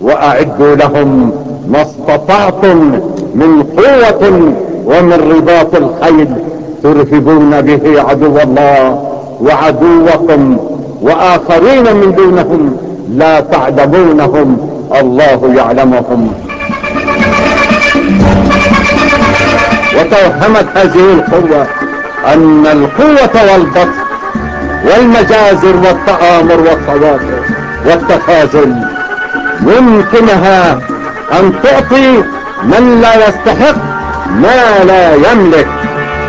وأعدوا لهم ما استطعتم من قوة ومن رباط الخيل ترهبون به عدو الله وعدوكم وآخرين من دونهم لا تعلمونهم الله يعلمهم. وتوهمت هذه القوة أن القوة والبطن والمجازر والتآمر والتواصل والتخاذل يمكنها أن تعطي من لا يستحق ما لا يملك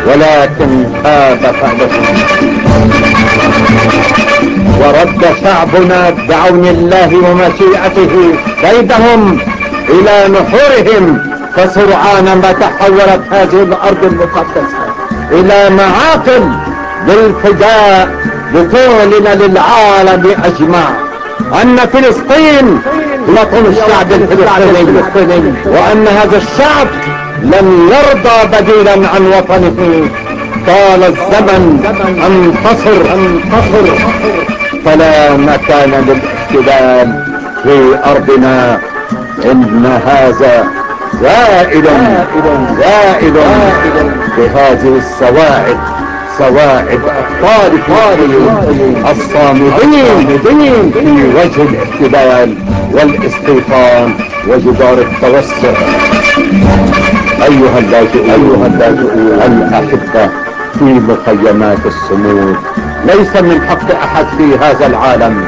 ولكن هذا فعلهم ورد شعبنا بعون الله ومشيئته كيدهم إلى نحورهم فسرعان ما تحولت هذه الأرض المقدسة إلى معاقل للفداء لتعلن للعالم أجمع. أن فلسطين وطن الشعب الفلسطيني وأن هذا الشعب لم يرضى بديلا عن وطنه. طال الزمن انتصر انتصر. فلا مكان للاحتلال في أرضنا. إن هذا زائد زائد بهذه السواعد سواعد ابطال فلسطين الصامدين في وجه الاحتلال والاستيطان وجدار التوسع. أيها اللاجئون أيها اللاجئون الأحبة في مخيمات الصمود ليس من حق أحد في هذا العالم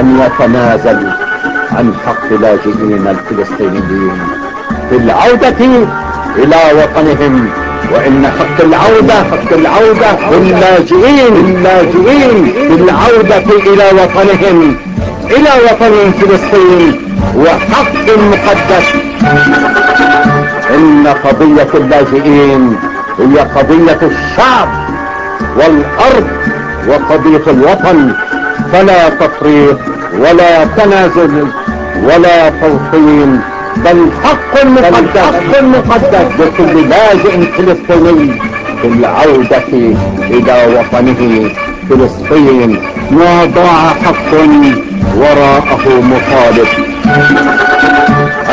أن يتنازل عن حق لاجئين الفلسطينيين في العودة إلى وطنهم وإن حق العودة حق العودة. للاجئين اللاجئين. بالعودة إلى وطنهم إلى وطن فلسطين. وحق مقدس. إن قضية اللاجئين هي قضية الشعب والأرض وقضية الوطن. فلا تفريط ولا تنازل ولا توطين. بل حق مقدس. حق مقدس. لكل لاجئ فلسطيني. بالعودة إلى وطنه فلسطين. وضاع حق وراءه مخالف.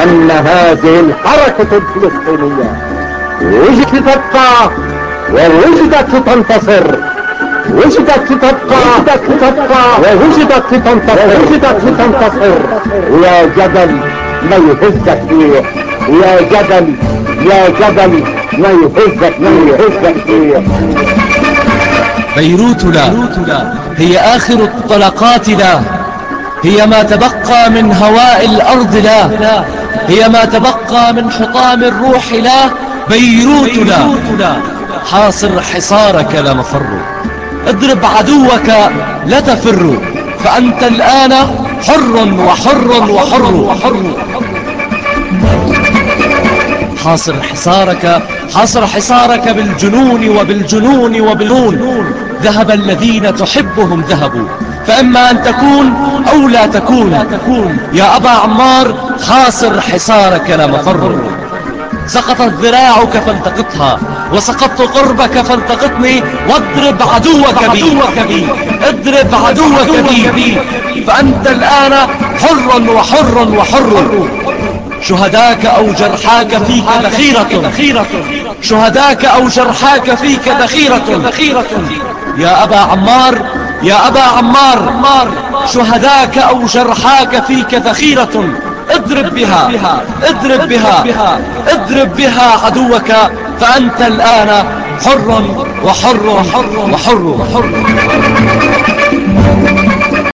أن هذه الحركة الفلسطينية وجدت تبقى ووجدت تنتصر. وجدت تبقى وجدت تبقى ووجدت تنتصر. وجدت تنتصر. ويا جبل ما يهزك فيه يا جبل يا جبل ما يهزك ما يهزك فيه بيروت لا هي آخر الطلقات لا. هي ما تبقى من هواء الأرض لا. هي ما تبقى من حطام الروح لا. بيروت لا. حاصر حصارك لا مفر. اضرب عدوك لا تفر. فأنت الآن حر وحر وحر. وحر حاصر حصارك حاصر حصارك بالجنون وبالجنون وبالجنون ذهب الذين تحبهم ذهبوا فإما أن تكون أو لا تكون يا أبا عمار حاصر حصارك لا مفر. سقطت ذراعك فالتقطها وسقطت قربك فالتقطني واضرب عدوك بي. اضرب عدوك بي. فأنت الآن حر وحر وحر. شهداك أو جرحاك فيك ذخيرة. شهداك أو جرحاك فيك ذخيرة. يا أبا عمار يا أبا عمار شهداك أو جرحاك فيك ذخيرة. اضرب بها اضرب بها اضرب بها عدوك فأنت الآن حر وحر وحر وحر, وحر